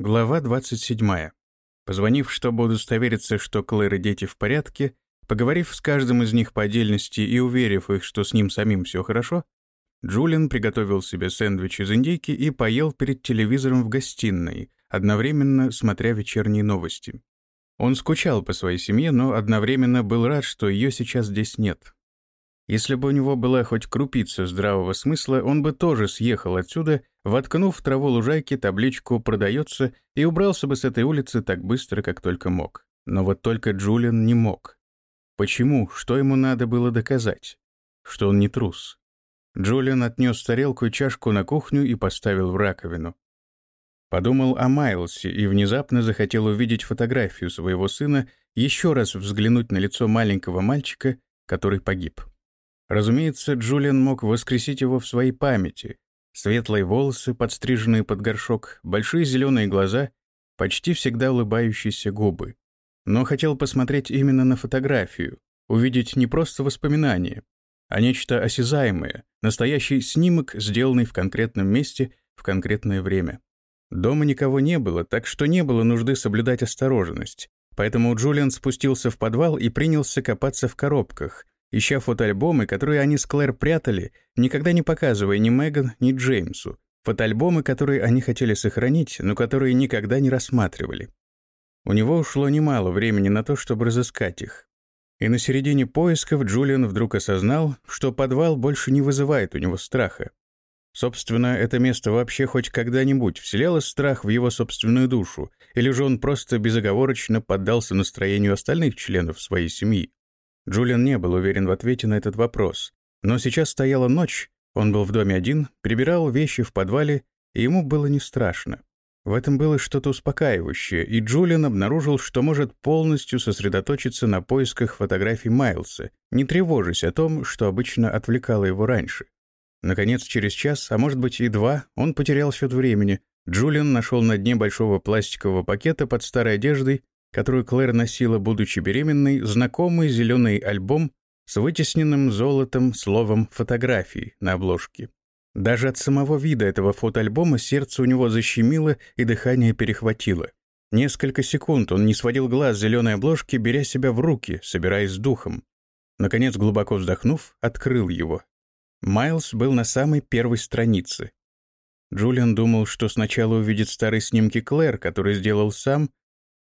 Глава 27. Позвонив, чтобы удостовериться, что Клэр и дети в порядке, поговорив с каждым из них по отдельности и уверив их, что с ним самим все хорошо, Джулиан приготовил себе сэндвич из индейки и поел перед телевизором в гостиной, одновременно смотря вечерние новости. Он скучал по своей семье, но одновременно был рад, что ее сейчас здесь нет. Если бы у него была хоть крупица здравого смысла, он бы тоже съехал отсюда, воткнув в траву лужайки табличку «Продается» и убрался бы с этой улицы так быстро, как только мог. Но вот только Джулиан не мог. Почему? Что ему надо было доказать? Что он не трус. Джулиан отнес тарелку и чашку на кухню и поставил в раковину. Подумал о Майлсе и внезапно захотел увидеть фотографию своего сына, еще раз взглянуть на лицо маленького мальчика, который погиб. Разумеется, Джулиан мог воскресить его в своей памяти. Светлые волосы, подстриженные под горшок, большие зеленые глаза, почти всегда улыбающиеся губы. Но хотел посмотреть именно на фотографию, увидеть не просто воспоминания, а нечто осязаемое, настоящий снимок, сделанный в конкретном месте в конкретное время. Дома никого не было, так что не было нужды соблюдать осторожность. Поэтому Джулиан спустился в подвал и принялся копаться в коробках, ища фотоальбомы, которые они с Клэр прятали, никогда не показывая ни Меган, ни Джеймсу. Фотоальбомы, которые они хотели сохранить, но которые никогда не рассматривали. У него ушло немало времени на то, чтобы разыскать их. И на середине поисков Джулиан вдруг осознал, что подвал больше не вызывает у него страха. Собственно, это место вообще хоть когда-нибудь вселяло страх в его собственную душу, или же он просто безоговорочно поддался настроению остальных членов своей семьи. Джулиан не был уверен в ответе на этот вопрос. Но сейчас стояла ночь, он был в доме один, прибирал вещи в подвале, и ему было не страшно. В этом было что-то успокаивающее, и Джулиан обнаружил, что может полностью сосредоточиться на поисках фотографий Майлса, не тревожась о том, что обычно отвлекало его раньше. Наконец, через час, а может быть и два, он потерял счет времени. Джулиан нашел на дне большого пластикового пакета под старой одеждой которую Клэр носила, будучи беременной, знакомый зеленый альбом с вытесненным золотом словом «фотографии» на обложке. Даже от самого вида этого фотоальбома сердце у него защемило и дыхание перехватило. Несколько секунд он не сводил глаз зеленой обложки, беря себя в руки, собираясь с духом. Наконец, глубоко вздохнув, открыл его. Майлз был на самой первой странице. Джулиан думал, что сначала увидит старые снимки Клэр, которые сделал сам,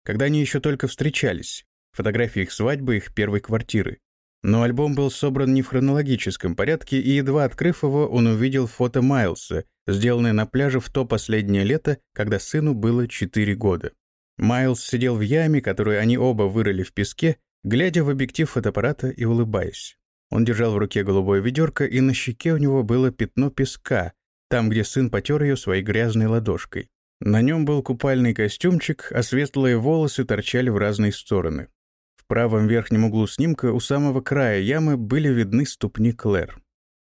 когда они еще только встречались, фотографии их свадьбы, их первой квартиры. Но альбом был собран не в хронологическом порядке, и едва открыв его, он увидел фото Майлса, сделанное на пляже в то последнее лето, когда сыну было 4 года. Майлз сидел в яме, которую они оба вырыли в песке, глядя в объектив фотоаппарата и улыбаясь. Он держал в руке голубое ведерко, и на щеке у него было пятно песка, там, где сын потер ее своей грязной ладошкой. На нем был купальный костюмчик, а светлые волосы торчали в разные стороны. В правом верхнем углу снимка у самого края ямы были видны ступни Клэр.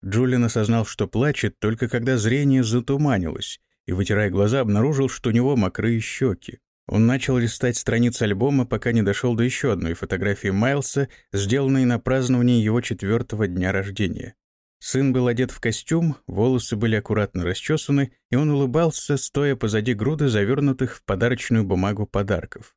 Джулиан осознал, что плачет, только когда зрение затуманилось, и, вытирая глаза, обнаружил, что у него мокрые щеки. Он начал листать страницы альбома, пока не дошел до еще одной фотографии Майлса, сделанной на праздновании его четвертого дня рождения. Сын был одет в костюм, волосы были аккуратно расчесаны, и он улыбался, стоя позади груды завернутых в подарочную бумагу подарков.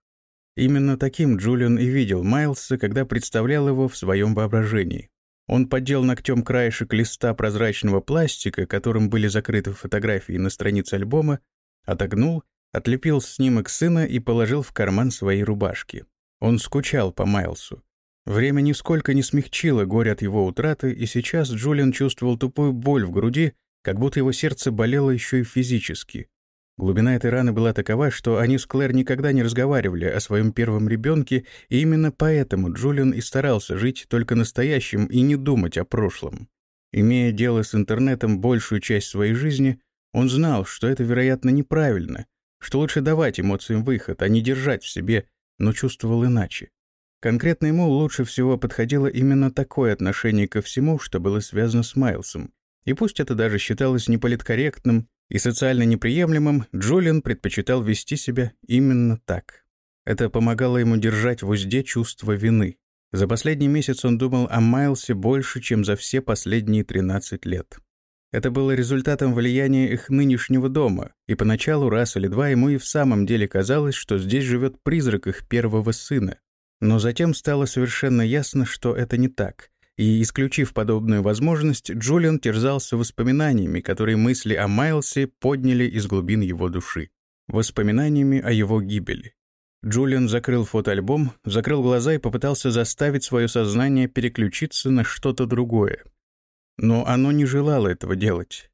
Именно таким Джулиан и видел Майлса, когда представлял его в своем воображении. Он поддел ногтем краешек листа прозрачного пластика, которым были закрыты фотографии на странице альбома, отогнул, отлепил снимок сына и положил в карман своей рубашки. Он скучал по Майлсу. Время нисколько не смягчило горе от его утраты, и сейчас Джулиан чувствовал тупую боль в груди, как будто его сердце болело еще и физически. Глубина этой раны была такова, что они с Клэр никогда не разговаривали о своем первом ребенке, и именно поэтому Джулиан и старался жить только настоящим и не думать о прошлом. Имея дело с интернетом большую часть своей жизни, он знал, что это, вероятно, неправильно, что лучше давать эмоциям выход, а не держать в себе, но чувствовал иначе. Конкретно ему лучше всего подходило именно такое отношение ко всему, что было связано с Майлсом. И пусть это даже считалось неполиткорректным и социально неприемлемым, Джулиан предпочитал вести себя именно так. Это помогало ему держать в узде чувство вины. За последний месяц он думал о Майлсе больше, чем за все последние 13 лет. Это было результатом влияния их нынешнего дома, и поначалу раз или два ему и в самом деле казалось, что здесь живет призрак их первого сына. Но затем стало совершенно ясно, что это не так. И, исключив подобную возможность, Джулиан терзался воспоминаниями, которые мысли о Майлсе подняли из глубин его души. Воспоминаниями о его гибели. Джулиан закрыл фотоальбом, закрыл глаза и попытался заставить свое сознание переключиться на что-то другое. Но оно не желало этого делать.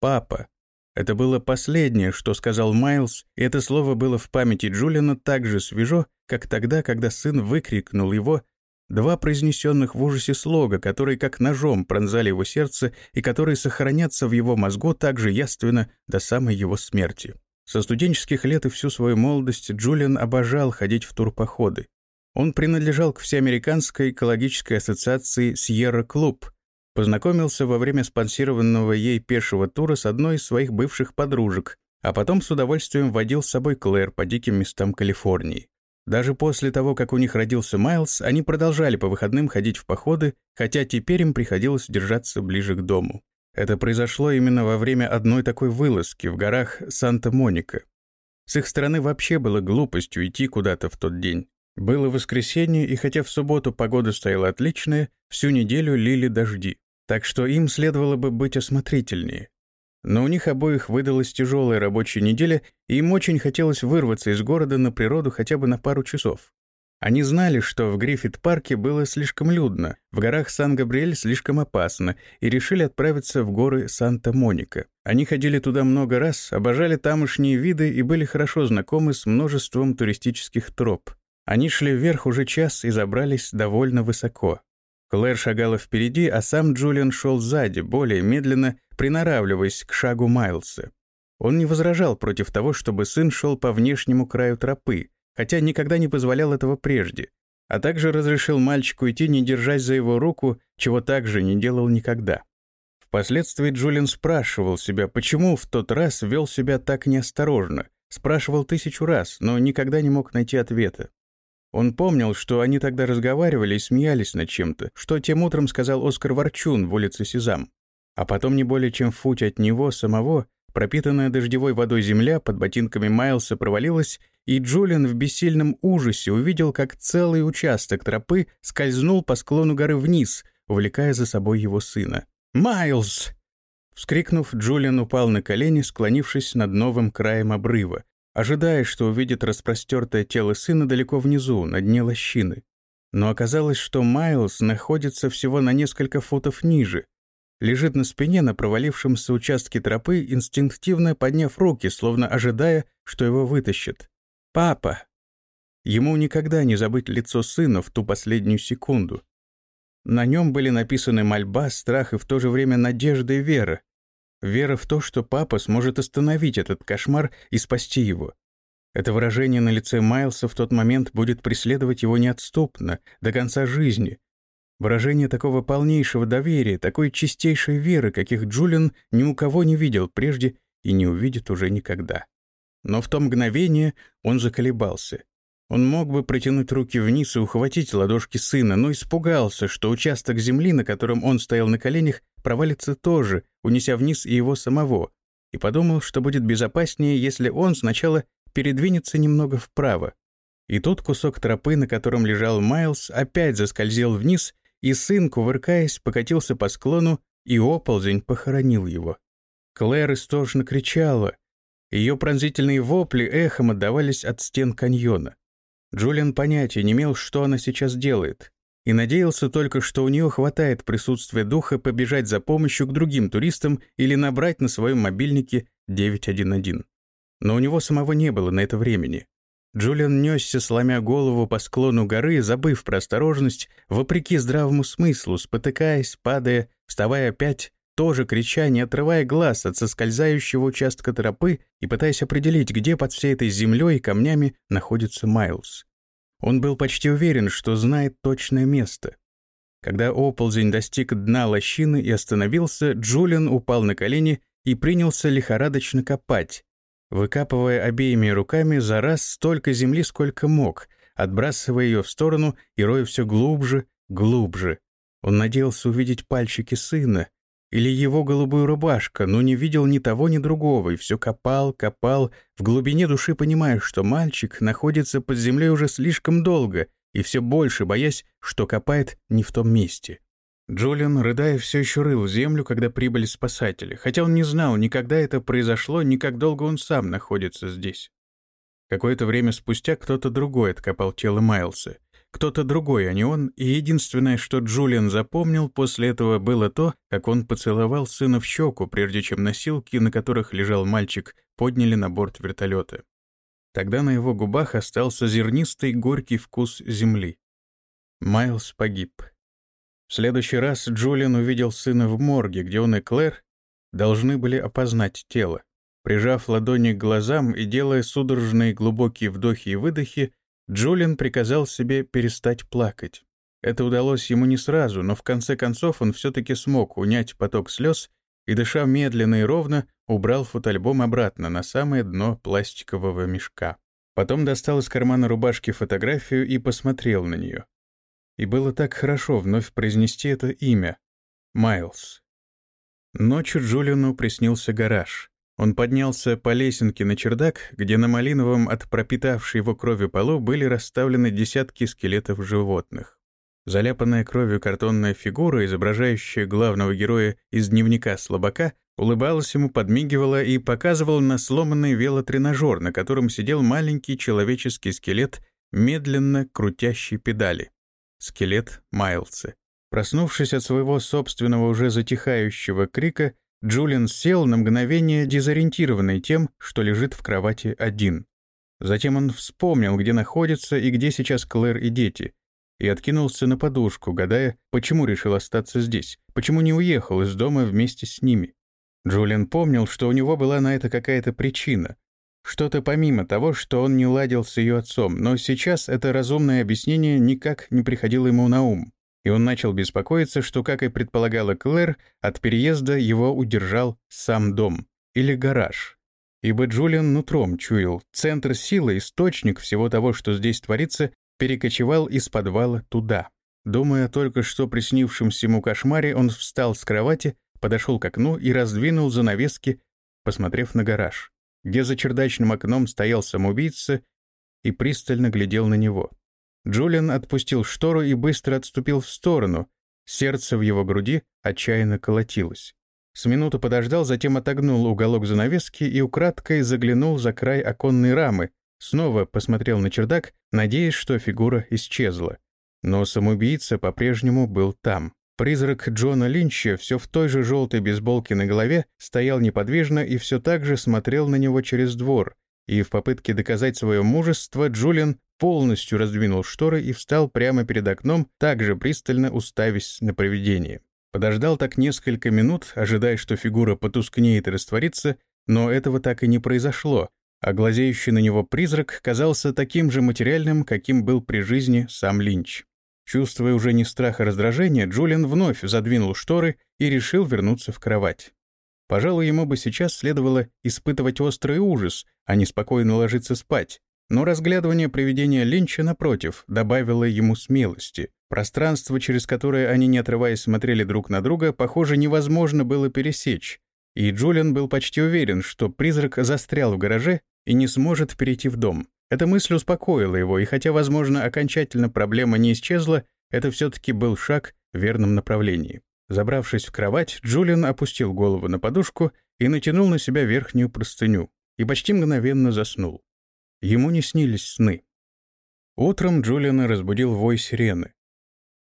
«Папа». Это было последнее, что сказал Майлз, и это слово было в памяти Джулиана так же свежо, как тогда, когда сын выкрикнул его два произнесенных в ужасе слога, которые как ножом пронзали его сердце и которые сохранятся в его мозгу так же яственно до самой его смерти. Со студенческих лет и всю свою молодость Джулиан обожал ходить в турпоходы. Он принадлежал к Всеамериканской экологической ассоциации «Сьерра Клуб», Познакомился во время спонсированного ей пешего тура с одной из своих бывших подружек, а потом с удовольствием водил с собой Клэр по диким местам Калифорнии. Даже после того, как у них родился Майлз, они продолжали по выходным ходить в походы, хотя теперь им приходилось держаться ближе к дому. Это произошло именно во время одной такой вылазки в горах Санта-Моника. С их стороны вообще было глупостью идти куда-то в тот день. Было воскресенье, и хотя в субботу погода стояла отличная, всю неделю лили дожди. Так что им следовало бы быть осмотрительнее. Но у них обоих выдалась тяжелая рабочая неделя, и им очень хотелось вырваться из города на природу хотя бы на пару часов. Они знали, что в Гриффит-парке было слишком людно, в горах Сан-Габриэль слишком опасно, и решили отправиться в горы Санта-Моника. Они ходили туда много раз, обожали тамошние виды и были хорошо знакомы с множеством туристических троп. Они шли вверх уже час и забрались довольно высоко. Клэр шагала впереди, а сам Джулиан шел сзади, более медленно, приноравливаясь к шагу Майлса. Он не возражал против того, чтобы сын шел по внешнему краю тропы, хотя никогда не позволял этого прежде, а также разрешил мальчику идти, не держась за его руку, чего также не делал никогда. Впоследствии Джулиан спрашивал себя, почему в тот раз вел себя так неосторожно, спрашивал тысячу раз, но никогда не мог найти ответа. Он помнил, что они тогда разговаривали и смеялись над чем-то, что тем утром сказал Оскар Ворчун в улице Сезам. А потом не более чем футь от него самого, пропитанная дождевой водой земля под ботинками Майлса провалилась, и Джулиан в бессильном ужасе увидел, как целый участок тропы скользнул по склону горы вниз, увлекая за собой его сына. «Майлз!» Вскрикнув, Джулиан упал на колени, склонившись над новым краем обрыва, ожидая, что увидит распростертое тело сына далеко внизу, на дне лощины. Но оказалось, что Майлз находится всего на несколько футов ниже, лежит на спине на провалившемся участке тропы, инстинктивно подняв руки, словно ожидая, что его вытащат. «Папа!» Ему никогда не забыть лицо сына в ту последнюю секунду. На нем были написаны мольба, страх и в то же время надежда и вера. Вера в то, что папа сможет остановить этот кошмар и спасти его. Это выражение на лице Майлса в тот момент будет преследовать его неотступно, до конца жизни. Выражение такого полнейшего доверия, такой чистейшей веры, каких Джулиан ни у кого не видел прежде и не увидит уже никогда. Но в то мгновение он заколебался. Он мог бы протянуть руки вниз и ухватить ладошки сына, но испугался, что участок земли, на котором он стоял на коленях, провалится тоже, унеся вниз и его самого, и подумал, что будет безопаснее, если он сначала передвинется немного вправо. И тут кусок тропы, на котором лежал Майлз, опять заскользил вниз, и сын, кувыркаясь, покатился по склону, и оползень похоронил его. Клэр истошно кричала. Ее пронзительные вопли эхом отдавались от стен каньона. Джулиан понятия не имел, что она сейчас делает и надеялся только, что у нее хватает присутствия духа побежать за помощью к другим туристам или набрать на своем мобильнике 911. Но у него самого не было на это времени. Джулиан несся, сломя голову по склону горы, забыв про осторожность, вопреки здравому смыслу, спотыкаясь, падая, вставая опять, тоже крича, не отрывая глаз от соскользающего участка тропы и пытаясь определить, где под всей этой землей и камнями находится Майлз. Он был почти уверен, что знает точное место. Когда оползень достиг дна лощины и остановился, Джулиан упал на колени и принялся лихорадочно копать, выкапывая обеими руками за раз столько земли, сколько мог, отбрасывая ее в сторону и роя все глубже, глубже. Он надеялся увидеть пальчики сына, или его голубую рубашка, но не видел ни того, ни другого, и все копал, копал, в глубине души понимая, что мальчик находится под землей уже слишком долго, и все больше боясь, что копает не в том месте. Джулиан, рыдая, все еще рыл землю, когда прибыли спасатели, хотя он не знал, ни когда это произошло, ни как долго он сам находится здесь. Какое-то время спустя кто-то другой откопал тело Майлса. Кто-то другой, а не он, и единственное, что Джулиан запомнил после этого, было то, как он поцеловал сына в щеку, прежде чем носилки, на которых лежал мальчик, подняли на борт вертолета. Тогда на его губах остался зернистый горький вкус земли. Майлз погиб. В следующий раз Джулиан увидел сына в морге, где он и Клэр должны были опознать тело. Прижав ладони к глазам и делая судорожные глубокие вдохи и выдохи, Джулиан приказал себе перестать плакать. Это удалось ему не сразу, но в конце концов он все-таки смог унять поток слез и, дыша медленно и ровно, убрал фотоальбом обратно на самое дно пластикового мешка. Потом достал из кармана рубашки фотографию и посмотрел на нее. И было так хорошо вновь произнести это имя — Майлз. Ночью Джулиану приснился гараж. Он поднялся по лесенке на чердак, где на малиновом от пропитавшей его кровью полу были расставлены десятки скелетов животных. Заляпанная кровью картонная фигура, изображающая главного героя из дневника слабака, улыбалась ему, подмигивала и показывала на сломанный велотренажер, на котором сидел маленький человеческий скелет, медленно крутящий педали. Скелет Майлса. Проснувшись от своего собственного уже затихающего крика, Джулиан сел на мгновение, дезориентированный тем, что лежит в кровати один. Затем он вспомнил, где находится и где сейчас Клэр и дети, и откинулся на подушку, гадая, почему решил остаться здесь, почему не уехал из дома вместе с ними. Джулиан помнил, что у него была на это какая-то причина, что-то помимо того, что он не ладил с ее отцом, но сейчас это разумное объяснение никак не приходило ему на ум и он начал беспокоиться, что, как и предполагала Клэр, от переезда его удержал сам дом или гараж. Ибо Джулиан нутром чуял, центр силы, источник всего того, что здесь творится, перекочевал из подвала туда. Думая только что приснившемся ему кошмаре, он встал с кровати, подошел к окну и раздвинул занавески, посмотрев на гараж, где за чердачным окном стоял самоубийца и пристально глядел на него. Джулиан отпустил штору и быстро отступил в сторону. Сердце в его груди отчаянно колотилось. С минуту подождал, затем отогнул уголок занавески и украдкой заглянул за край оконной рамы, снова посмотрел на чердак, надеясь, что фигура исчезла. Но самоубийца по-прежнему был там. Призрак Джона Линча все в той же желтой бейсболке на голове стоял неподвижно и все так же смотрел на него через двор, и в попытке доказать свое мужество Джулиан полностью раздвинул шторы и встал прямо перед окном, также пристально уставясь на привидение. Подождал так несколько минут, ожидая, что фигура потускнеет и растворится, но этого так и не произошло, а глазеющий на него призрак казался таким же материальным, каким был при жизни сам Линч. Чувствуя уже не страх, а раздражение, Джулиан вновь задвинул шторы и решил вернуться в кровать. Пожалуй, ему бы сейчас следовало испытывать острый ужас, а не спокойно ложиться спать, но разглядывание привидения Линча, напротив, добавило ему смелости. Пространство, через которое они, не отрываясь, смотрели друг на друга, похоже, невозможно было пересечь. И Джулиан был почти уверен, что призрак застрял в гараже и не сможет перейти в дом. Эта мысль успокоила его, и хотя, возможно, окончательно проблема не исчезла, это все-таки был шаг в верном направлении. Забравшись в кровать, Джулиан опустил голову на подушку и натянул на себя верхнюю простыню, и почти мгновенно заснул. Ему не снились сны. Утром Джулиана разбудил вой сирены.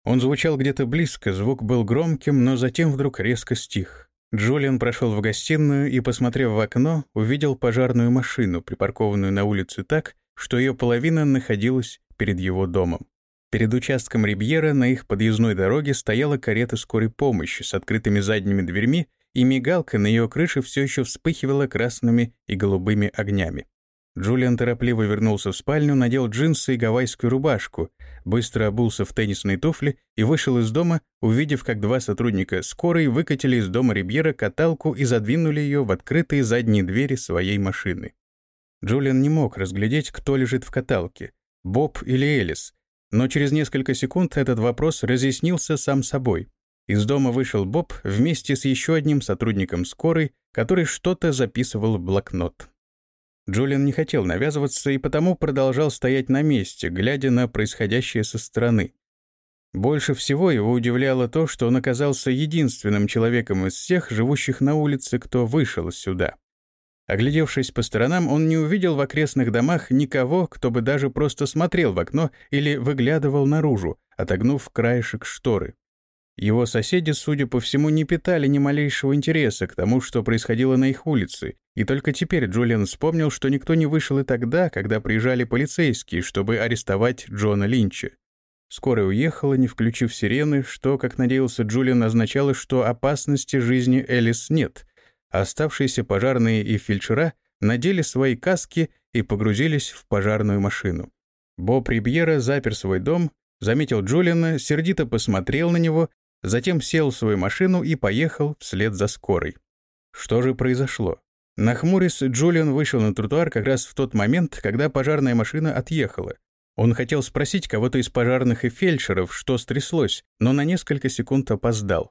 Он звучал где-то близко, звук был громким, но затем вдруг резко стих. Джулиан прошел в гостиную и, посмотрев в окно, увидел пожарную машину, припаркованную на улице так, что ее половина находилась перед его домом. Перед участком Рибьера на их подъездной дороге стояла карета скорой помощи с открытыми задними дверьми, и мигалка на ее крыше все еще вспыхивала красными и голубыми огнями. Джулиан торопливо вернулся в спальню, надел джинсы и гавайскую рубашку, быстро обулся в теннисные туфли и вышел из дома, увидев, как два сотрудника скорой выкатили из дома Рибьера каталку и задвинули ее в открытые задние двери своей машины. Джулиан не мог разглядеть, кто лежит в каталке — Боб или Элис, но через несколько секунд этот вопрос разъяснился сам собой. Из дома вышел Боб вместе с еще одним сотрудником скорой, который что-то записывал в блокнот. Джулиан не хотел навязываться и потому продолжал стоять на месте, глядя на происходящее со стороны. Больше всего его удивляло то, что он оказался единственным человеком из всех, живущих на улице, кто вышел сюда. Оглядевшись по сторонам, он не увидел в окрестных домах никого, кто бы даже просто смотрел в окно или выглядывал наружу, отогнув краешек шторы. Его соседи, судя по всему, не питали ни малейшего интереса к тому, что происходило на их улице, и только теперь Джулиан вспомнил, что никто не вышел и тогда, когда приезжали полицейские, чтобы арестовать Джона Линча. Скорая уехала, не включив сирены, что, как надеялся Джулиан, означало, что опасности жизни Элис нет, оставшиеся пожарные и фельдшера надели свои каски и погрузились в пожарную машину. Боб Рибьера запер свой дом, заметил Джулиана, сердито посмотрел на него Затем сел в свою машину и поехал вслед за скорой. Что же произошло? Нахмурясь, Джулиан вышел на тротуар как раз в тот момент, когда пожарная машина отъехала. Он хотел спросить кого-то из пожарных и фельдшеров, что стряслось, но на несколько секунд опоздал.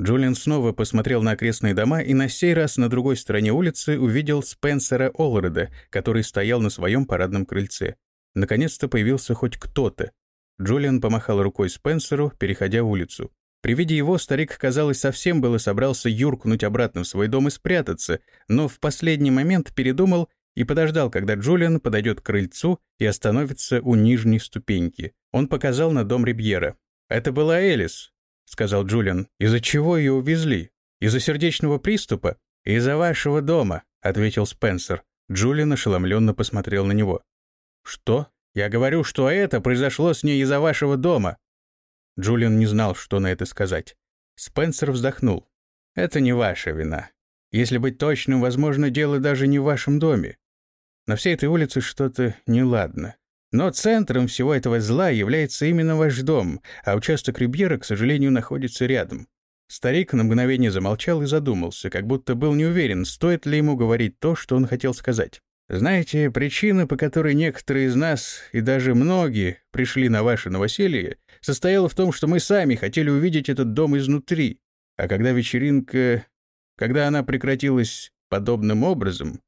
Джулиан снова посмотрел на окрестные дома и на сей раз на другой стороне улицы увидел Спенсера Олреда, который стоял на своем парадном крыльце. Наконец-то появился хоть кто-то. Джулиан помахал рукой Спенсеру, переходя улицу. При виде его старик, казалось, совсем было собрался юркнуть обратно в свой дом и спрятаться, но в последний момент передумал и подождал, когда Джулиан подойдет к крыльцу и остановится у нижней ступеньки. Он показал на дом Рибьера. «Это была Элис», — сказал Джулиан. «Из-за чего ее увезли? Из-за сердечного приступа? Из-за вашего дома», — ответил Спенсер. Джулиан ошеломленно посмотрел на него. «Что? Я говорю, что это произошло с ней из-за вашего дома. Джулиан не знал, что на это сказать. Спенсер вздохнул. «Это не ваша вина. Если быть точным, возможно, дело даже не в вашем доме. На всей этой улице что-то неладно. Но центром всего этого зла является именно ваш дом, а участок Рибьера, к сожалению, находится рядом». Старик на мгновение замолчал и задумался, как будто был не уверен, стоит ли ему говорить то, что он хотел сказать. «Знаете, причина, по которой некоторые из нас, и даже многие, пришли на ваше новоселье, состояла в том, что мы сами хотели увидеть этот дом изнутри. А когда вечеринка... Когда она прекратилась подобным образом...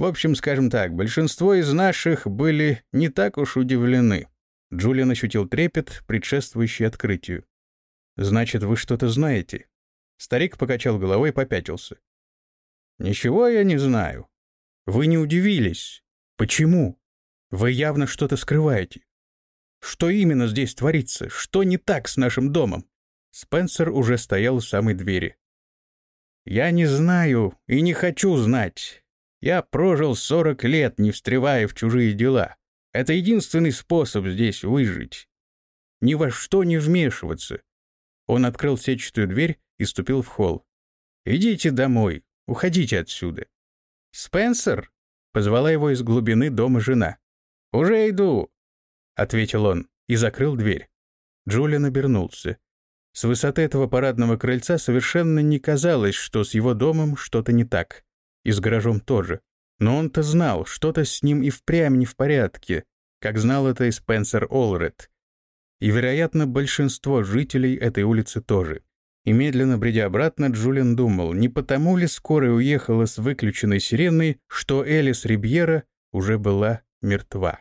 В общем, скажем так, большинство из наших были не так уж удивлены. Джулиан ощутил трепет, предшествующий открытию. «Значит, вы что-то знаете?» Старик покачал головой и попятился. «Ничего я не знаю. Вы не удивились. Почему? Вы явно что-то скрываете. Что именно здесь творится? Что не так с нашим домом? Спенсер уже стоял у самой двери. «Я не знаю и не хочу знать. Я прожил сорок лет, не встревая в чужие дела. Это единственный способ здесь выжить. Ни во что не вмешиваться». Он открыл сетчатую дверь и ступил в холл. «Идите домой, уходите отсюда». «Спенсер?» — позвала его из глубины дома жена. «Уже иду», — ответил он и закрыл дверь. Джулиан обернулся. С высоты этого парадного крыльца совершенно не казалось, что с его домом что-то не так. И с гаражом тоже. Но он-то знал, что-то с ним и впрямь не в порядке, как знал это и Спенсер Олред. И, вероятно, большинство жителей этой улицы тоже. И медленно бредя обратно, Джулиан думал, не потому ли скорая уехала с выключенной сиреной, что Элис Рибьера уже была мертва.